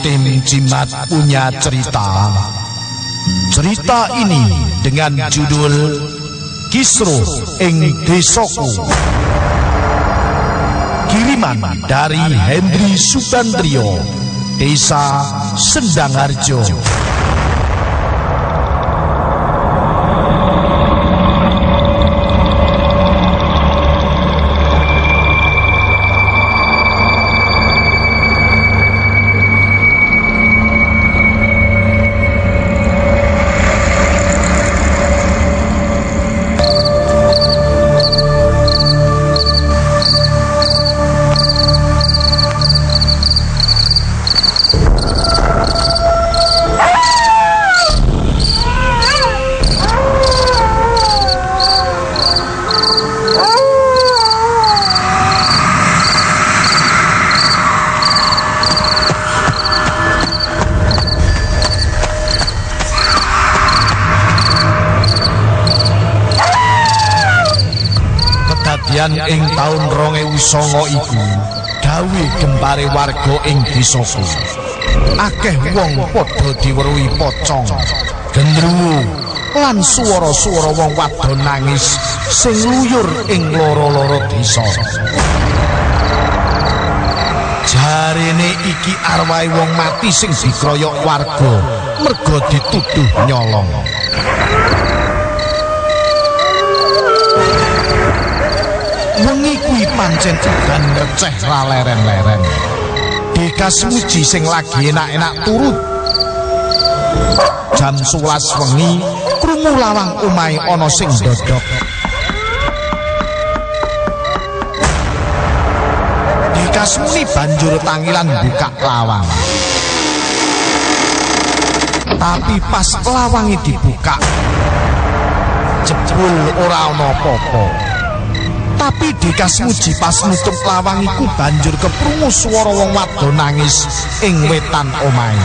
Tim Cimat punya cerita. Cerita ini dengan judul Kisruh ing Desoku. Kiriman dari Hendri Subandrio, Desa Sendangharjo. Kedadian ing taun 2009 iku gawe gempare warga ing desaku. Akeh wong padha diweruhi pocong, gendruwo lan swara-swara wong wadon nangis sing luyur ing loro-loro desa. Jarene iki arwahe wong mati sing dikroyok warga merga dituduh nyolong. Wengi kuwi pancen udan receh ra leren-leren. Dekas muji sing lagi enak-enak turut. Jam 11 wengi krungu lawang omahe ana sing dodok. Dekas muni banjur tangilan buka lawang. Tapi pas lawange dibuka, jebul ora ana apa-apa. Tapi Dekas muji pas nutup lawang iku banjur keprungu swara wong wadon nangis ing wetan omahe.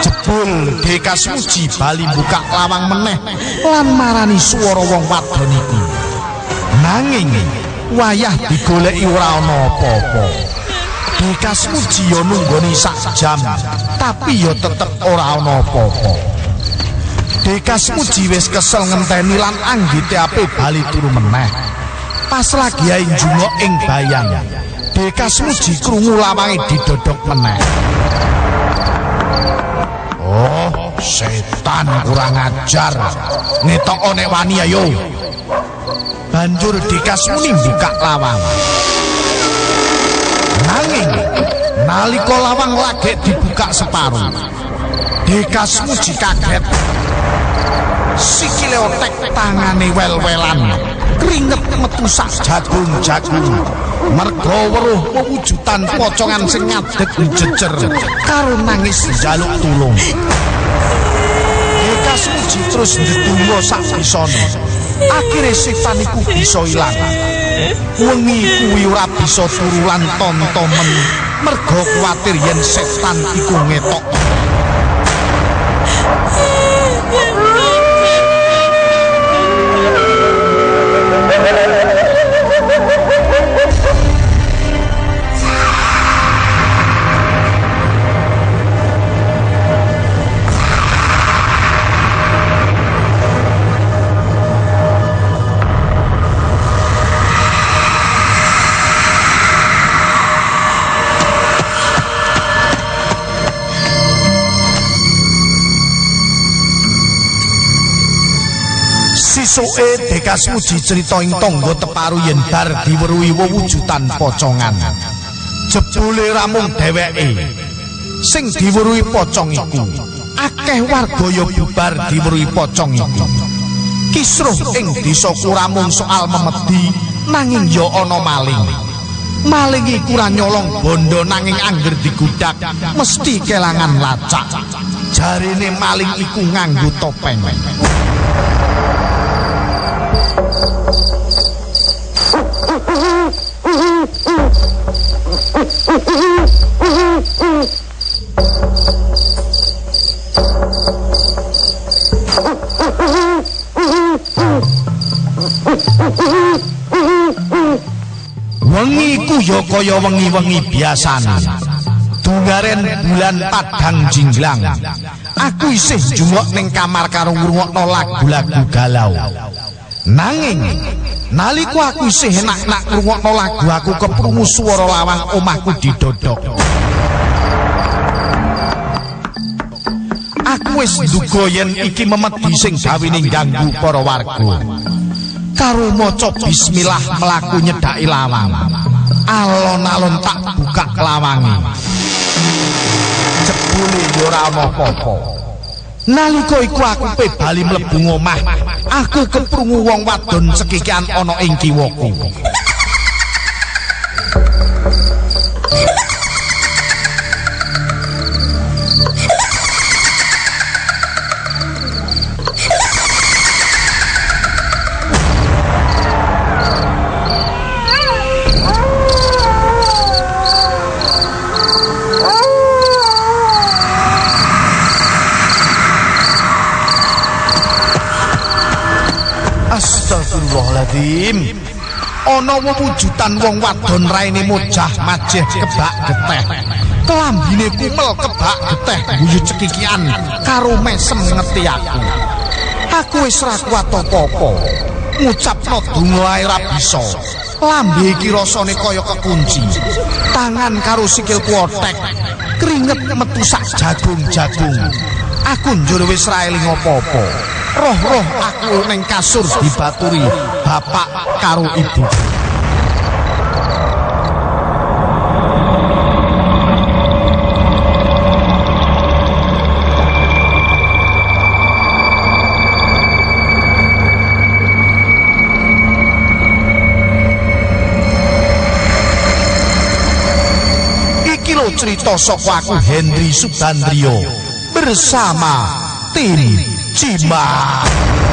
Jebul Dekas muji bali buka lawang meneh lan marani swara wong wadon iku. Nanging wayah digoleki ora ana apa-apa. Dekas muji yo nunggoni sak jam, tapi yo tetep ora ana apa-apa. Dekas muji wis kesel ngenteni lan anggite ape bali turu meneh. Pas lagi ae njungok ing bayang. Dekas muji krungu lawange didodok meneh. Oh, setan kurang ajar. Ngetoko nek wani ayo. Banjur Dekas muni buka lawang. Nanging nalika lawang lagi dibuka separuh. Dekas muji kaget. Sikile otek tangane wel-welan. Keringet metu sak jagung-jagung. Mergo weruh pewujudan pocongan sing ngadeg jejer karo nangis njaluk tulung. Dekas muji terus ndedonga sak bisane. Akhire setan iku bisa ilang. Wengi kuwi ora bisa turu lan tontomen merga kuwatir yen setan iku ngetok Sisuke Dekas Muji cerita ing tangga teparu yen bar diweruhi wewujudan pocongan. Jebule ramung dheweke sing diweruhi pocong iku. Akeh warga ya bubar diweruhi pocong iku. Kisruh ing desa Kuramung soal memedi nanging ya ana maling. Maling iku nyolong bondo nanging angger digudak mesti kelangan lacak. Jarine maling iku nganggo topeng. Iku ya kaya wengi-wengi biasane. Dungaren bulan padang jinglang. Aku isih jungok ning kamar karo ngrungokno lagu-lagu galau. Nanging nalika aku isih enak-enak ngrungokno lagu aku keprungu swara lawang omahku didodok. Aku wis nduga yen iki memedi sing gawene ganggu para warga. Karo maca bismillah mlaku nyedhaki lawang. Alon-alon tak buka lawange. Jebule yo ora apa-apa. Nalika iku aku pe bali mlebu omah, aku keprungu wong wadon cekikian ana ing kiwaku. Astagfirullahaladzim Ana wujudan wong wadon raine mujah majeh kebak geteh. Kelambine kumel kebak geteh guyu cekikian karo mesem ngeti aku. Aku wis ra kuat apa-apa. Ngucapno donga ae ra bisa. Lambe iki rasane kaya kekunci. Tangan karo sikil kuotek. Keringet metu sak jagung-jagung Aku njur wis ra eling apa-apa roh-roh aku neng kasur dibaturi bapak karo ibu. Cerita aku Henry Subandrio bersama tim 去嘛！